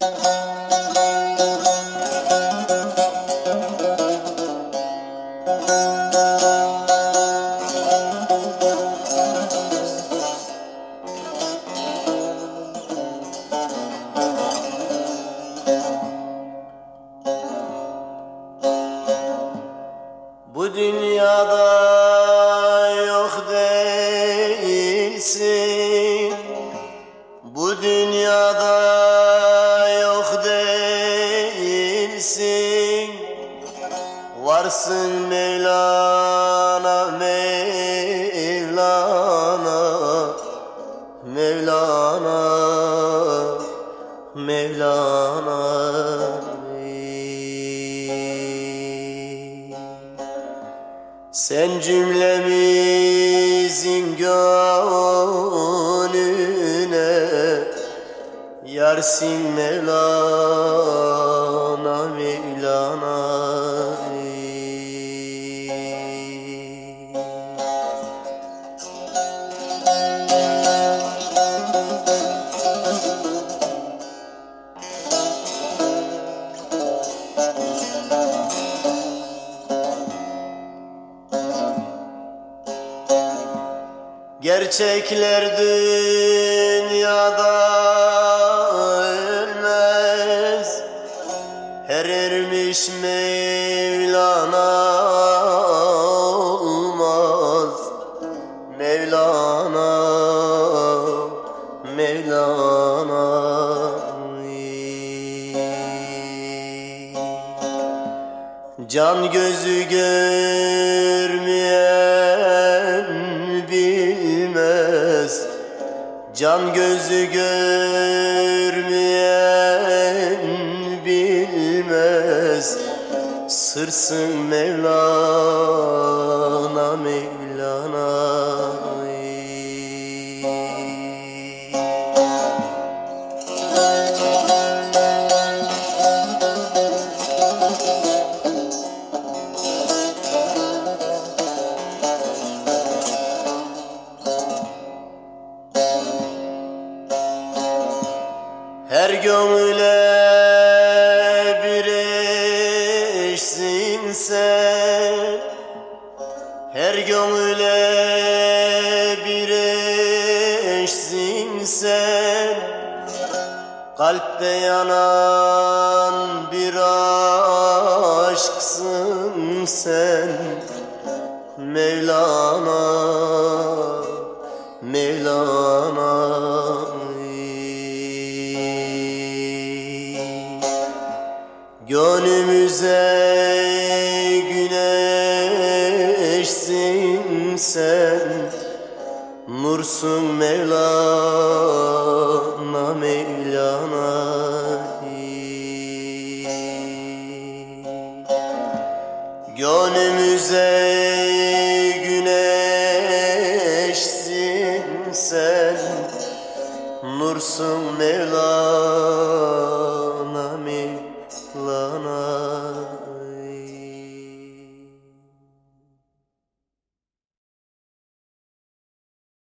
Bu dünyada yok değilsin. Bu dünyada Varsın Mevlana Mevlana Mevlana Mevlana. Sen cümlemizin gönlüne Yarsin Mevlana Gerçekler dünyada ölmez. Her ermiş Mevlana olmaz. Mevlana Mevlana Can gözü görmeyen Can gözü görmeyen bilmez. Sırsın Mevlana Mevlana Her gönüle bir eşsin sen. Her gönüle bir eşsin sen. Kalpte yanan bir aşksın sen. Mevlana Gönlümüze güneşsin sen Nursun Mevlana Mevlana Gönlümüze güneşsin sen Nursun Mevlana